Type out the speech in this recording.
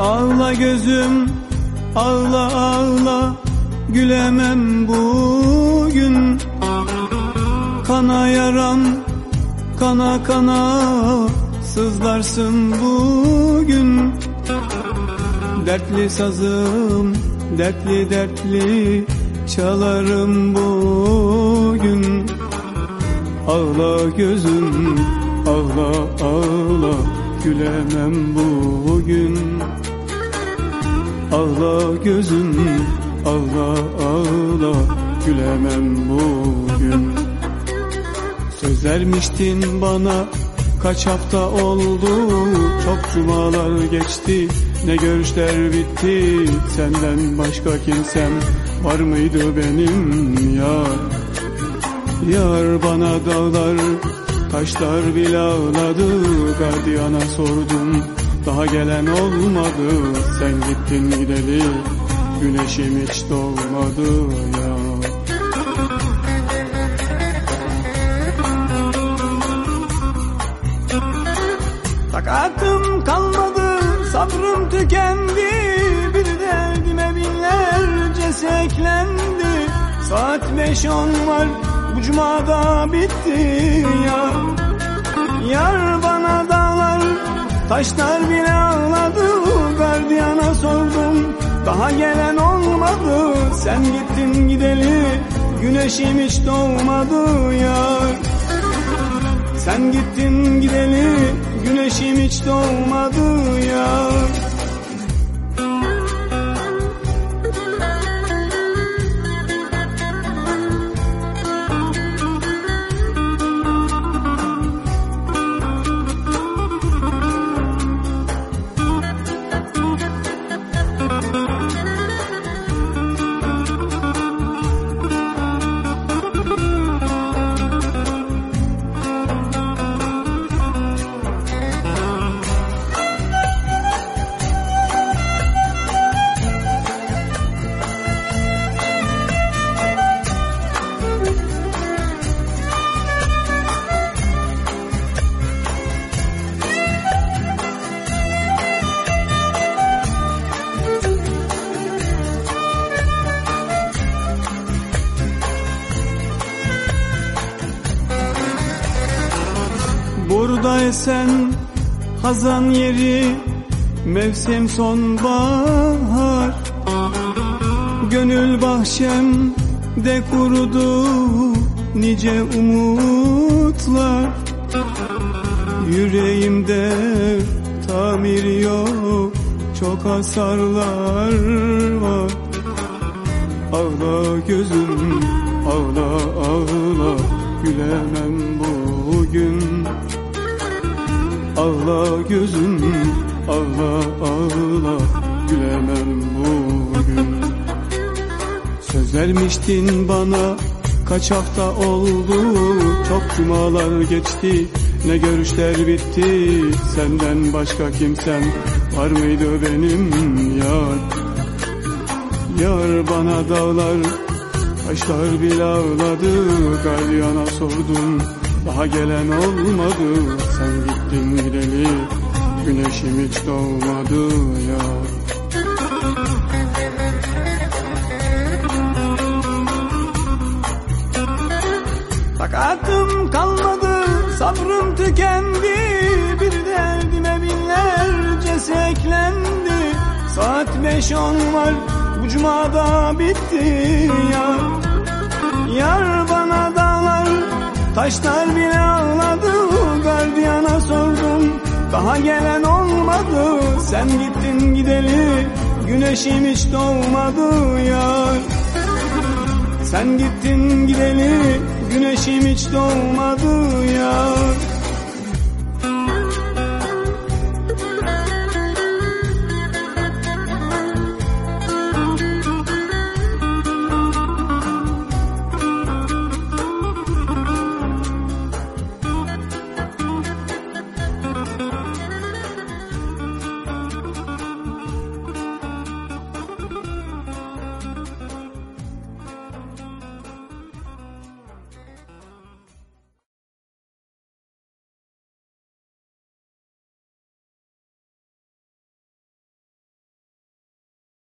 Ağla gözüm ağla ağla. Gülemem bugün. Kana yaram kana kana. Sızlarsın bugün. Dertli sazım dertli dertli. Çalarım bugün. Ağla gözüm ağla ağla. Gülemem bugün Ağla gözüm ağla ağla. Gülemem bugün. Söz vermiştin bana kaç hafta oldu? Çok cumalar geçti ne görüşler bitti? Senden başka kimsem var mıydı benim yar? Yar bana dağlar taşlar bile ağladı. Gardiyana sordum daha gelen olmadı. Sen gittin gideli güneşim hiç doğmadı ya. Takatım kalmadı, sabrım tükendi. Bir derdime binlerce seklendi. Saat beş on var, bu cumada bitti ya. Yar bana dağlar, taşlar bile ağladı Gardiyana sordum, daha gelen olmadı Sen gittin gideli, güneşim hiç doğmadı yar sen gittin gideli güneşim hiç doğmadı ya Burada esen hazan yeri Mevsim sonbahar. Gönül bahçem de kurudu Nice umutlar. Yüreğimde tamir yok Çok hasarlar var. Ağla gözüm ağla ağla Gülemem Ağla gözüm ağla ağla. Gülemem bugün. Söz vermiştin bana kaç hafta oldu? Çok cumalar geçti ne görüşler bitti? Senden başka kimsem var mıydı benim yar? Yar bana dağlar taşlar bile ağladı. Galyana sordum daha gelen olmadı. Sen gittin gideli güneşim hiç doğmadı ya. Takatım kalmadı, sabrım tükendi. Bir derdime binlerce seklendi. Saat beş on var, bu cumada bitti ya taşlar bile ağladı Gardiyana sordum, daha gelen olmadı Sen gittin gideli, güneşim hiç doğmadı yar sen gittin gideli güneşim hiç doğmadı ya